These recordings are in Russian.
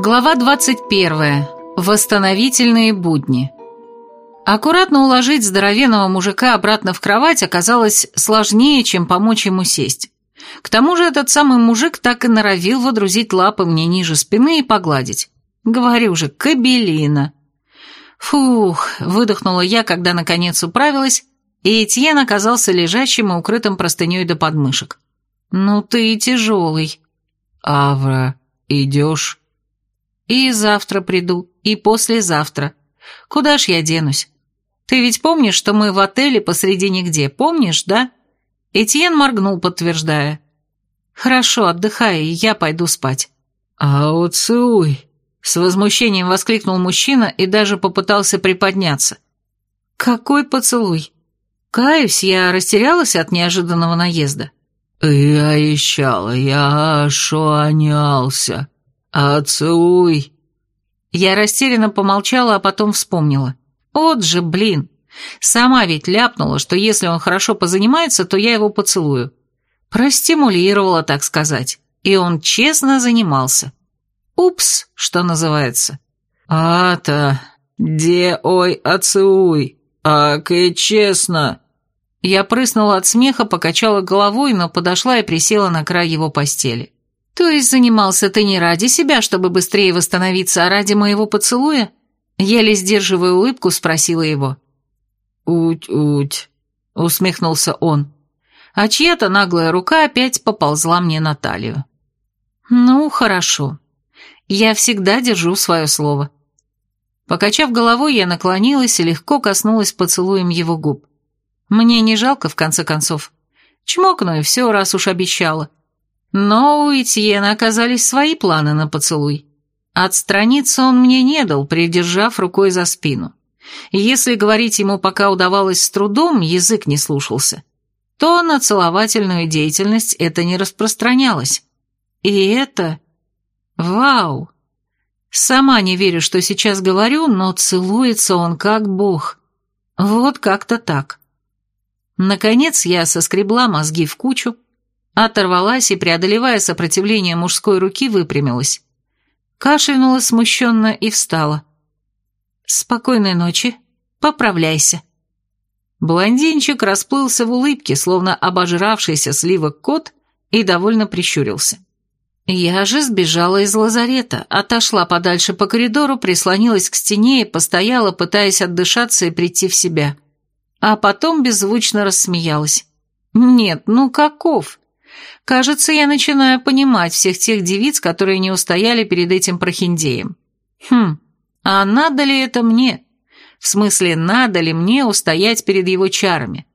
Глава 21. Восстановительные будни. Аккуратно уложить здоровенного мужика обратно в кровать оказалось сложнее, чем помочь ему сесть. К тому же этот самый мужик так и норовил водрузить лапы мне ниже спины и погладить. Говорю же, кабелина. Фух, выдохнула я, когда наконец управилась, и Этьен оказался лежащим и укрытым простыней до подмышек. «Ну ты и тяжелый». «Авра, идешь?» «И завтра приду, и послезавтра. Куда ж я денусь? Ты ведь помнишь, что мы в отеле посреди нигде, помнишь, да?» Этьен моргнул, подтверждая. «Хорошо, отдыхай, я пойду спать». «Ауцуй!» С возмущением воскликнул мужчина и даже попытался приподняться. «Какой поцелуй!» Каюсь, я растерялась от неожиданного наезда. «Я ищала, я ошуанялся. Оцелуй!» Я растерянно помолчала, а потом вспомнила. «Вот же, блин! Сама ведь ляпнула, что если он хорошо позанимается, то я его поцелую. Простимулировала, так сказать. И он честно занимался. Упс, что называется». «А-то, де ой оцелуй, ак и честно!» Я прыснула от смеха, покачала головой, но подошла и присела на край его постели. «То есть занимался ты не ради себя, чтобы быстрее восстановиться, а ради моего поцелуя?» Еле сдерживая улыбку, спросила его. «Уть-уть», — усмехнулся он, а чья-то наглая рука опять поползла мне на талию. «Ну, хорошо. Я всегда держу свое слово». Покачав головой, я наклонилась и легко коснулась поцелуем его губ. Мне не жалко, в конце концов. Чмокну и все, раз уж обещала. Но у Этьена оказались свои планы на поцелуй. Отстраниться он мне не дал, придержав рукой за спину. если говорить ему пока удавалось с трудом, язык не слушался, то на целовательную деятельность это не распространялось. И это... Вау! Сама не верю, что сейчас говорю, но целуется он как бог. Вот как-то так. Наконец я соскребла мозги в кучу, оторвалась и, преодолевая сопротивление мужской руки, выпрямилась. Кашлянула смущенно и встала. «Спокойной ночи. Поправляйся». Блондинчик расплылся в улыбке, словно обожравшийся сливок кот, и довольно прищурился. Я же сбежала из лазарета, отошла подальше по коридору, прислонилась к стене и постояла, пытаясь отдышаться и прийти в себя а потом беззвучно рассмеялась. «Нет, ну каков? Кажется, я начинаю понимать всех тех девиц, которые не устояли перед этим прохиндеем. Хм, а надо ли это мне? В смысле, надо ли мне устоять перед его чарами?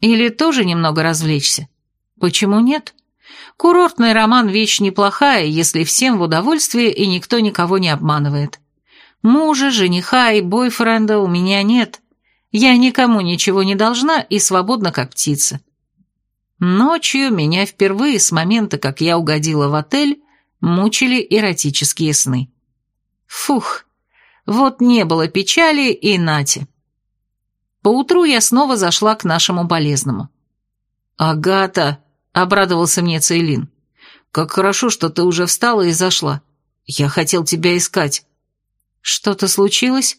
Или тоже немного развлечься? Почему нет? Курортный роман – вещь неплохая, если всем в удовольствие и никто никого не обманывает. Мужа, жениха и бойфренда у меня нет, я никому ничего не должна и свободна, как птица. Ночью меня впервые с момента, как я угодила в отель, мучили эротические сны. Фух, вот не было печали и нати. Поутру я снова зашла к нашему болезному. «Агата», — обрадовался мне Цейлин, — «как хорошо, что ты уже встала и зашла. Я хотел тебя искать». «Что-то случилось?»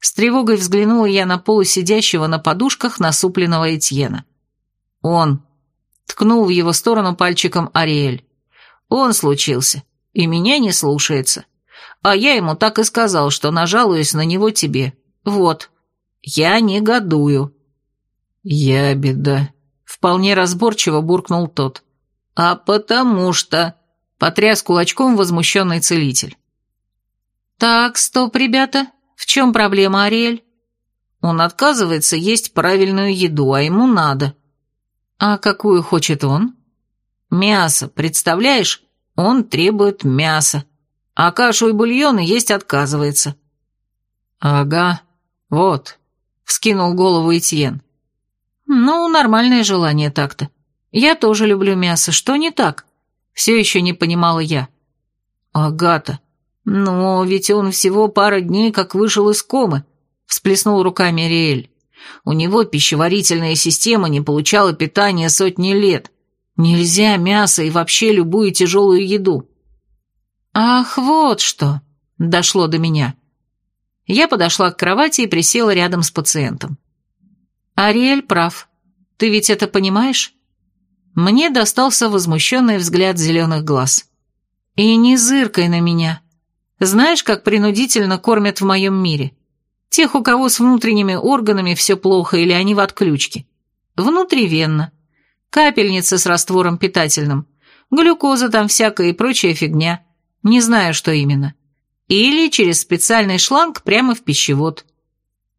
С тревогой взглянула я на полусидящего на подушках насупленного Этьена. «Он!» — ткнул в его сторону пальчиком Ариэль. «Он случился, и меня не слушается. А я ему так и сказал, что нажалуюсь на него тебе. Вот. Я негодую». «Я беда», — вполне разборчиво буркнул тот. «А потому что...» — потряс кулачком возмущенный целитель. «Так, стоп, ребята», «В чем проблема, Ариэль?» «Он отказывается есть правильную еду, а ему надо». «А какую хочет он?» «Мясо, представляешь? Он требует мяса, а кашу и бульоны есть отказывается». «Ага, вот», — вскинул голову Этьен. «Ну, нормальное желание так-то. Я тоже люблю мясо, что не так?» Все еще не понимала я. «Агата, «Но ведь он всего пара дней как вышел из комы», — всплеснул руками Риэль. «У него пищеварительная система не получала питания сотни лет. Нельзя мясо и вообще любую тяжелую еду». «Ах, вот что!» Дошло до меня. Я подошла к кровати и присела рядом с пациентом. «Ариэль прав. Ты ведь это понимаешь?» Мне достался возмущенный взгляд зеленых глаз. «И не зыркай на меня. Знаешь, как принудительно кормят в моем мире? Тех, у кого с внутренними органами все плохо или они в отключке. Внутривенно. Капельница с раствором питательным. Глюкоза там всякая и прочая фигня. Не знаю, что именно. Или через специальный шланг прямо в пищевод.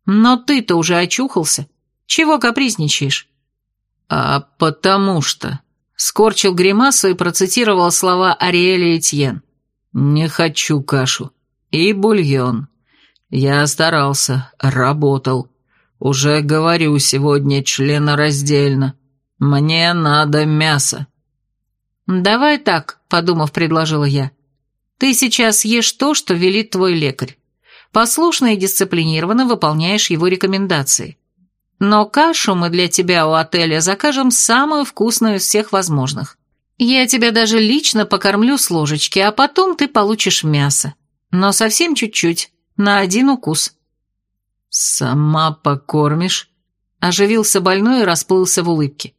Но ты-то уже очухался. Чего капризничаешь? А потому что... Скорчил гримасу и процитировал слова Ариэля Этьен. «Не хочу кашу. И бульон. Я старался, работал. Уже говорю сегодня членораздельно. Мне надо мясо». «Давай так», — подумав, предложила я. Ты сейчас ешь то, что велит твой лекарь. Послушно и дисциплинированно выполняешь его рекомендации. Но кашу мы для тебя у отеля закажем самую вкусную из всех возможных. Я тебя даже лично покормлю с ложечки, а потом ты получишь мясо. Но совсем чуть-чуть, на один укус». «Сама покормишь?» Оживился больной и расплылся в улыбке.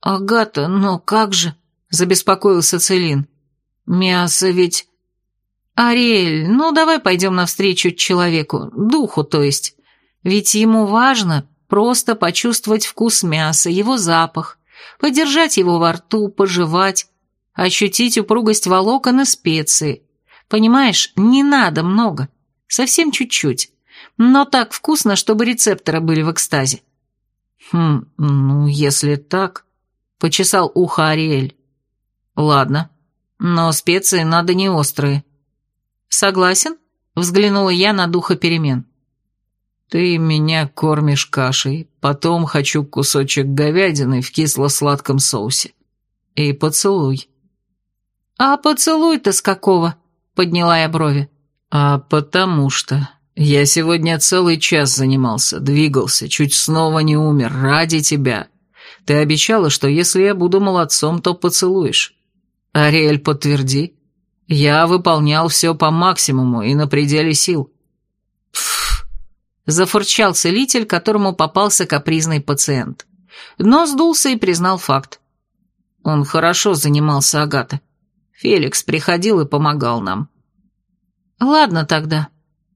«Агата, но как же?» – забеспокоился Целин. «Мясо ведь...» «Ариэль, ну давай пойдем навстречу человеку, духу, то есть. Ведь ему важно просто почувствовать вкус мяса, его запах, подержать его во рту, пожевать, ощутить упругость волокон и специи. Понимаешь, не надо много, совсем чуть-чуть, но так вкусно, чтобы рецепторы были в экстазе». «Хм, ну, если так...» — почесал ухо Ариэль. «Ладно, но специи надо не острые». «Согласен?» — взглянула я на духа перемен. «Ты меня кормишь кашей, потом хочу кусочек говядины в кисло-сладком соусе. И поцелуй». «А поцелуй-то с какого?» — подняла я брови. «А потому что я сегодня целый час занимался, двигался, чуть снова не умер, ради тебя. Ты обещала, что если я буду молодцом, то поцелуешь. Ариэль, подтверди». Я выполнял все по максимуму и на пределе сил. Пф, зафурчал целитель, которому попался капризный пациент. Но сдулся и признал факт. Он хорошо занимался Агата. Феликс приходил и помогал нам. Ладно тогда.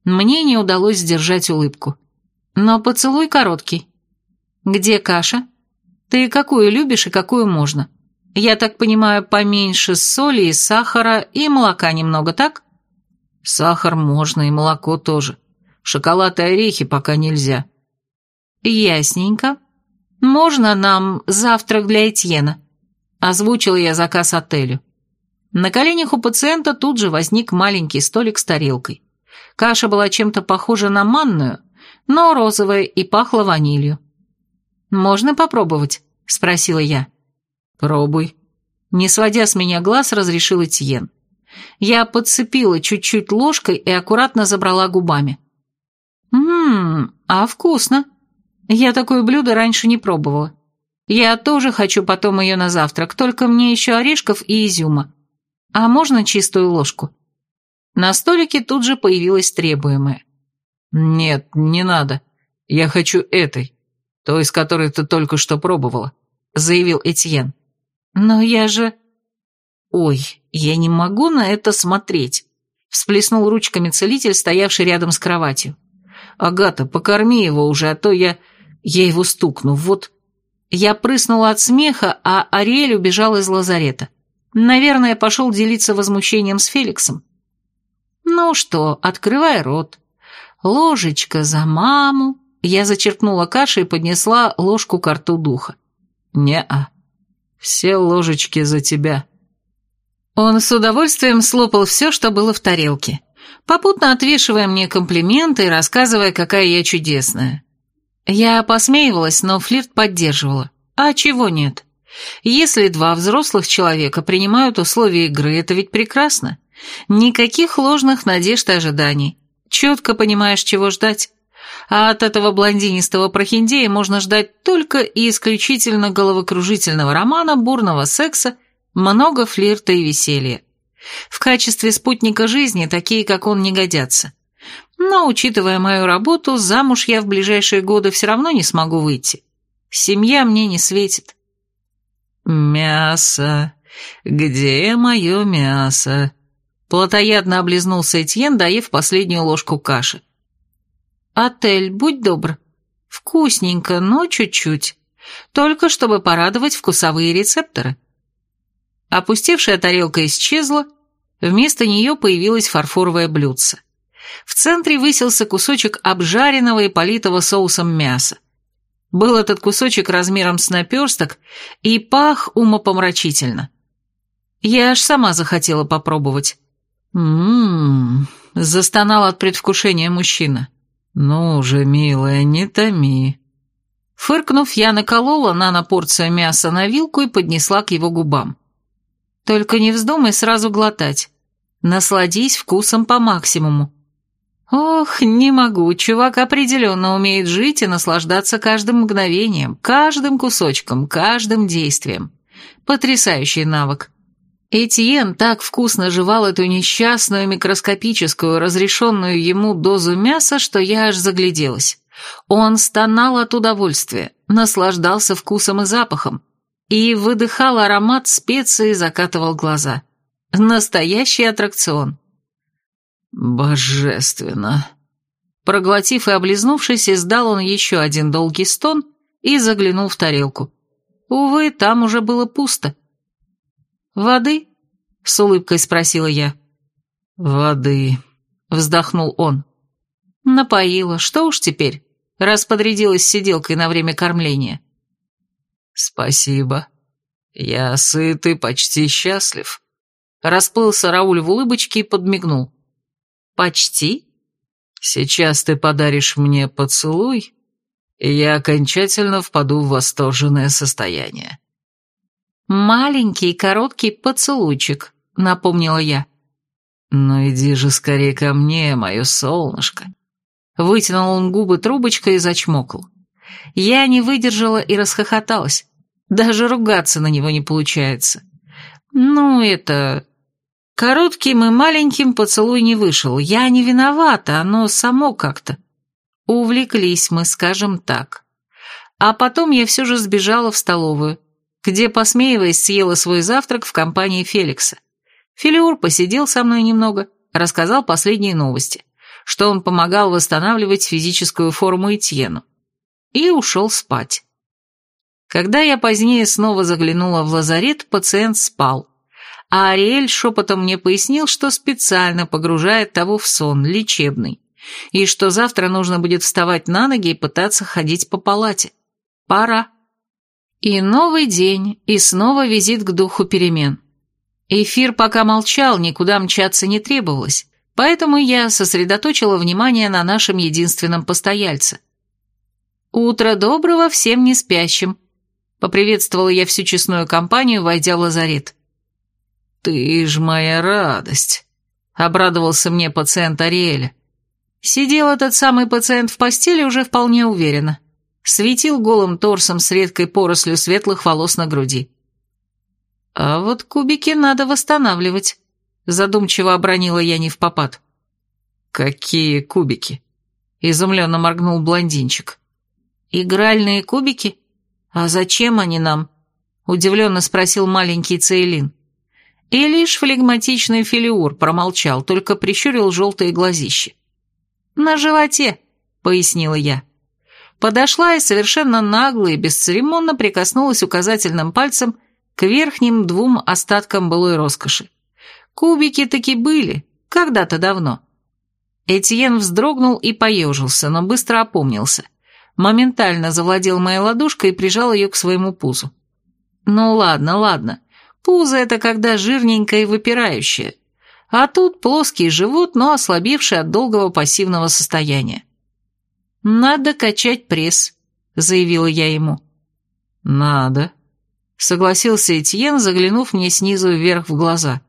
Мне не удалось сдержать улыбку. Но поцелуй короткий. Где каша? Ты какую любишь и какую можно? — я так понимаю, поменьше соли и сахара, и молока немного, так? Сахар можно, и молоко тоже. Шоколад и орехи пока нельзя. Ясненько. Можно нам завтрак для Этьена? Озвучил я заказ отелю. На коленях у пациента тут же возник маленький столик с тарелкой. Каша была чем-то похожа на манную, но розовая и пахла ванилью. «Можно попробовать?» – спросила я. «Пробуй». Не сводя с меня глаз, разрешил Этьен. Я подцепила чуть-чуть ложкой и аккуратно забрала губами. «Ммм, а вкусно. Я такое блюдо раньше не пробовала. Я тоже хочу потом ее на завтрак, только мне еще орешков и изюма. А можно чистую ложку?» На столике тут же появилось требуемое. «Нет, не надо. Я хочу этой, той, из которой ты только что пробовала», — заявил Этьен. «Но я же...» «Ой, я не могу на это смотреть», — всплеснул ручками целитель, стоявший рядом с кроватью. «Агата, покорми его уже, а то я... я его стукну, вот...» Я прыснула от смеха, а Ариэль убежал из лазарета. Наверное, пошел делиться возмущением с Феликсом. «Ну что, открывай рот. Ложечка за маму». Я зачерпнула каши и поднесла ложку к рту духа. «Не-а», все ложечки за тебя». Он с удовольствием слопал все, что было в тарелке, попутно отвешивая мне комплименты и рассказывая, какая я чудесная. Я посмеивалась, но флирт поддерживала. А чего нет? Если два взрослых человека принимают условия игры, это ведь прекрасно. Никаких ложных надежд и ожиданий. Четко понимаешь, чего ждать. А от этого блондинистого прохиндея можно ждать только и исключительно головокружительного романа, бурного секса, много флирта и веселья. В качестве спутника жизни такие, как он, не годятся. Но, учитывая мою работу, замуж я в ближайшие годы все равно не смогу выйти. Семья мне не светит. «Мясо! Где мое мясо?» Платоядно облизнулся Этьен, доев последнюю ложку каши. «Отель, будь добр. Вкусненько, но чуть-чуть. Только чтобы порадовать вкусовые рецепторы». Опустевшая тарелка исчезла, вместо нее появилось фарфоровое блюдце. В центре высился кусочек обжаренного и политого соусом мяса. Был этот кусочек размером с наперсток и пах умопомрачительно. Я аж сама захотела попробовать. «М-м-м», застонал от предвкушения мужчина. «Ну же, милая, не томи». Фыркнув, я наколола на порцию мяса на вилку и поднесла к его губам. «Только не вздумай сразу глотать. Насладись вкусом по максимуму. Ох, не могу, чувак определенно умеет жить и наслаждаться каждым мгновением, каждым кусочком, каждым действием. Потрясающий навык. Этьен так вкусно жевал эту несчастную микроскопическую, разрешенную ему дозу мяса, что я аж загляделась. Он стонал от удовольствия, наслаждался вкусом и запахом, и выдыхал аромат специй и закатывал глаза. Настоящий аттракцион. «Божественно!» Проглотив и облизнувшись, издал он еще один долгий стон и заглянул в тарелку. Увы, там уже было пусто. «Воды?» — с улыбкой спросила я. «Воды», — вздохнул он. Напоила, что уж теперь, раз подрядилась сиделкой на время кормления. «Спасибо. Я сыт и почти счастлив». Расплылся Рауль в улыбочке и подмигнул. «Почти?» «Сейчас ты подаришь мне поцелуй, и я окончательно впаду в восторженное состояние». «Маленький короткий поцелуйчик», — напомнила я. «Ну иди же скорее ко мне, мое солнышко». Вытянул он губы трубочкой и зачмокал. Я не выдержала и расхохоталась. Даже ругаться на него не получается. Ну, это... Коротким и маленьким поцелуй не вышел. Я не виновата, оно само как-то. Увлеклись мы, скажем так. А потом я все же сбежала в столовую, где, посмеиваясь, съела свой завтрак в компании Феликса. Филиур посидел со мной немного, рассказал последние новости, что он помогал восстанавливать физическую форму Этьену, и ушел спать. Когда я позднее снова заглянула в лазарет, пациент спал, а Ариэль шепотом мне пояснил, что специально погружает того в сон, лечебный, и что завтра нужно будет вставать на ноги и пытаться ходить по палате. Пора. И новый день, и снова визит к духу перемен. Эфир пока молчал, никуда мчаться не требовалось, поэтому я сосредоточила внимание на нашем единственном постояльце. «Утро доброго всем не спящим», — поприветствовала я всю честную компанию, войдя в лазарет. «Ты ж моя радость», — обрадовался мне пациент Ариэля. Сидел этот самый пациент в постели уже вполне уверенно. Светил голым торсом с редкой порослью светлых волос на груди. «А вот кубики надо восстанавливать», — задумчиво обронила я не в попад. «Какие кубики?» — изумленно моргнул блондинчик. «Игральные кубики? А зачем они нам?» — удивленно спросил маленький Цейлин. И лишь флегматичный Филиур промолчал, только прищурил желтые глазищи. «На животе», — пояснила я. Подошла и совершенно нагло и бесцеремонно прикоснулась указательным пальцем к верхним двум остаткам былой роскоши. Кубики таки были, когда-то давно. Этьен вздрогнул и поежился, но быстро опомнился. Моментально завладел моей ладошкой и прижал ее к своему пузу. «Ну ладно, ладно. Пузо – это когда жирненькое и выпирающее. А тут плоский живот, но ослабевший от долгого пассивного состояния. «Надо качать пресс», – заявила я ему. «Надо», – согласился Этьен, заглянув мне снизу вверх в глаза.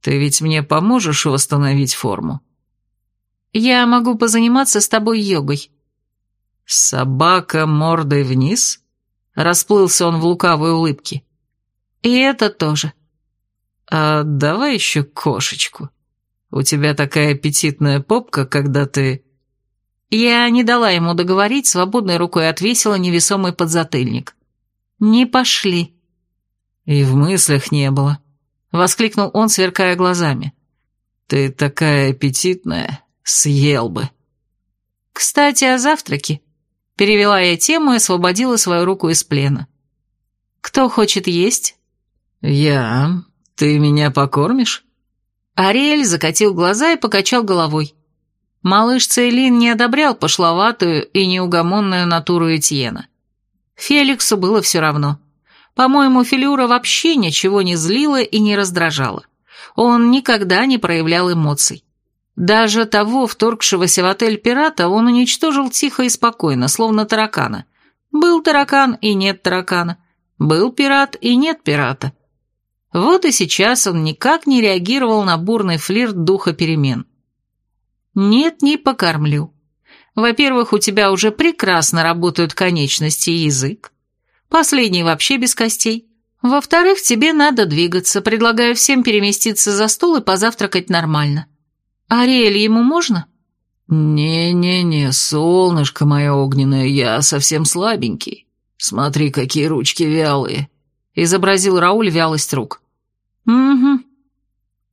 «Ты ведь мне поможешь восстановить форму?» «Я могу позаниматься с тобой йогой». «Собака мордой вниз?» – расплылся он в лукавой улыбке. И это тоже. А давай еще кошечку. У тебя такая аппетитная попка, когда ты...» Я не дала ему договорить, свободной рукой отвесила невесомый подзатыльник. «Не пошли». «И в мыслях не было», — воскликнул он, сверкая глазами. «Ты такая аппетитная, съел бы». «Кстати, о завтраке», — перевела я тему и освободила свою руку из плена. «Кто хочет есть?» «Я. Ты меня покормишь?» Ариэль закатил глаза и покачал головой. Малыш Цейлин не одобрял пошловатую и неугомонную натуру Этьена. Феликсу было все равно. По-моему, Филюра вообще ничего не злила и не раздражала. Он никогда не проявлял эмоций. Даже того, вторгшегося в отель пирата, он уничтожил тихо и спокойно, словно таракана. Был таракан и нет таракана. Был пират и нет пирата. Вот и сейчас он никак не реагировал на бурный флирт духа перемен. «Нет, не покормлю. Во-первых, у тебя уже прекрасно работают конечности и язык. Последний вообще без костей. Во-вторых, тебе надо двигаться. Предлагаю всем переместиться за стол и позавтракать нормально. Ариэль ему можно?» «Не-не-не, солнышко мое огненное, я совсем слабенький. Смотри, какие ручки вялые изобразил Рауль вялость рук. «Угу.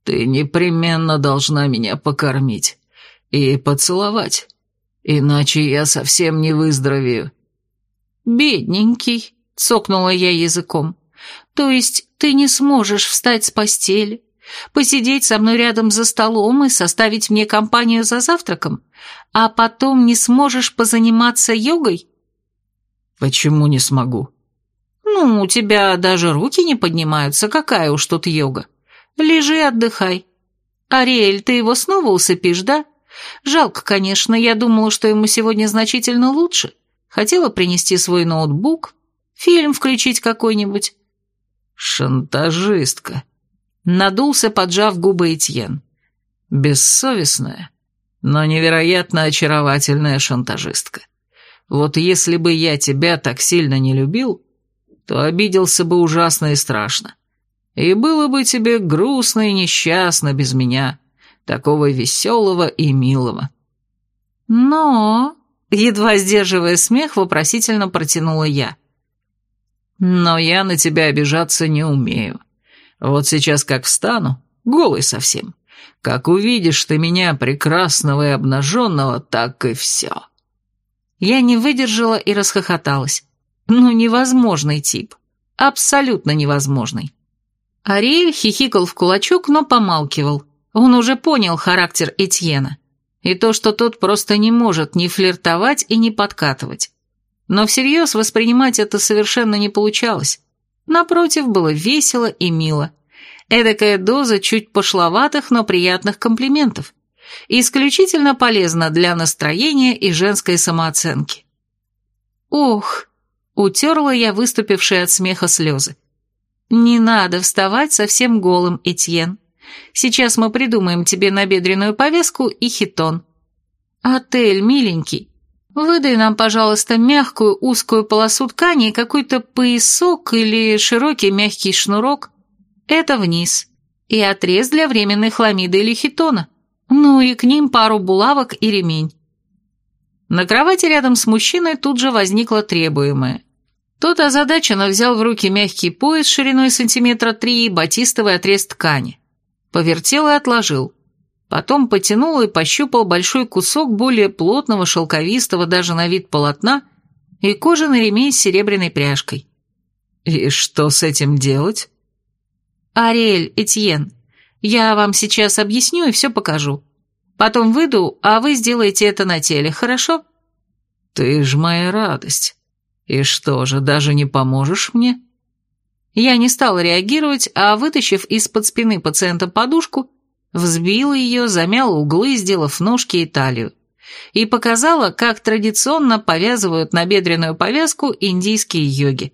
Ты непременно должна меня покормить и поцеловать, иначе я совсем не выздоровею». «Бедненький», — цокнула я языком. «То есть ты не сможешь встать с постели, посидеть со мной рядом за столом и составить мне компанию за завтраком, а потом не сможешь позаниматься йогой?» «Почему не смогу?» «Ну, у тебя даже руки не поднимаются, какая уж тут йога. Лежи, отдыхай. Ариэль, ты его снова усыпишь, да? Жалко, конечно, я думала, что ему сегодня значительно лучше. Хотела принести свой ноутбук, фильм включить какой-нибудь». «Шантажистка», — надулся, поджав губы Этьен. «Бессовестная, но невероятно очаровательная шантажистка. Вот если бы я тебя так сильно не любил, то обиделся бы ужасно и страшно. И было бы тебе грустно и несчастно без меня, такого веселого и милого. Но, едва сдерживая смех, вопросительно протянула я. Но я на тебя обижаться не умею. Вот сейчас как встану, голый совсем, как увидишь ты меня, прекрасного и обнаженного, так и все. Я не выдержала и расхохоталась. Ну, невозможный тип. Абсолютно невозможный. Ариэль хихикал в кулачок, но помалкивал. Он уже понял характер Этьена. И то, что тот просто не может ни флиртовать и ни подкатывать. Но всерьез воспринимать это совершенно не получалось. Напротив, было весело и мило. Эдакая доза чуть пошловатых, но приятных комплиментов. Исключительно полезна для настроения и женской самооценки. Ох, Утерла я выступившие от смеха слезы. «Не надо вставать совсем голым, Этьен. Сейчас мы придумаем тебе набедренную повязку и хитон. Отель, миленький, выдай нам, пожалуйста, мягкую узкую полосу ткани какой-то поясок или широкий мягкий шнурок. Это вниз. И отрез для временной хламиды или хитона. Ну и к ним пару булавок и ремень. На кровати рядом с мужчиной тут же возникло требуемое. Тот озадаченно взял в руки мягкий пояс шириной сантиметра три и батистовый отрез ткани. Повертел и отложил. Потом потянул и пощупал большой кусок более плотного, шелковистого даже на вид полотна и кожаный ремень с серебряной пряжкой. «И что с этим делать?» «Ариэль, Этьен, я вам сейчас объясню и все покажу. Потом выйду, а вы сделаете это на теле, хорошо?» «Ты ж моя радость. И что же, даже не поможешь мне?» Я не стала реагировать, а, вытащив из-под спины пациента подушку, взбила ее, замяла углы, сделав ножки и талию, и показала, как традиционно повязывают набедренную повязку индийские йоги.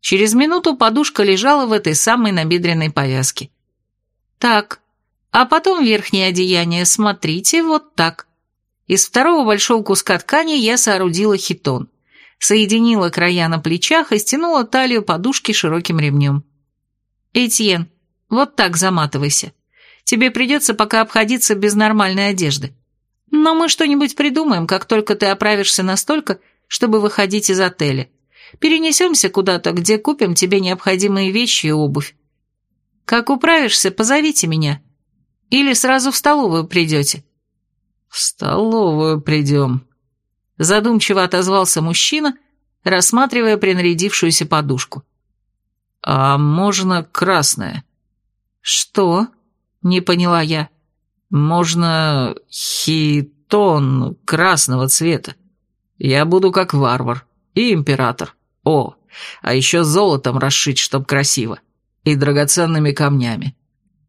Через минуту подушка лежала в этой самой набедренной повязке. Так, а потом верхнее одеяние, смотрите, вот так. Из второго большого куска ткани я соорудила хитон. Соединила края на плечах и стянула талию подушки широким ремнем. «Этьен, Вот так заматывайся. Тебе придется пока обходиться без нормальной одежды. Но мы что-нибудь придумаем, как только ты оправишься настолько, чтобы выходить из отеля. Перенесемся куда-то, где купим тебе необходимые вещи и обувь. Как управишься, позовите меня. Или сразу в столовую придете». «В столовую придем», — задумчиво отозвался мужчина, рассматривая принарядившуюся подушку. «А можно красное?» «Что?» — не поняла я. «Можно хитон красного цвета. Я буду как варвар и император. О, а еще золотом расшить, чтоб красиво. И драгоценными камнями.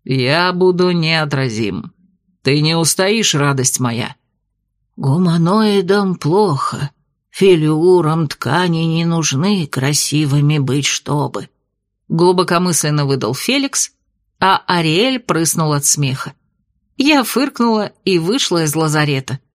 Я буду неотразим. Ты не устоишь, радость моя?» «Гуманоидам плохо. Филиурам ткани не нужны, красивыми быть чтобы», — глубокомысленно выдал Феликс, а Ариэль прыснул от смеха. Я фыркнула и вышла из лазарета.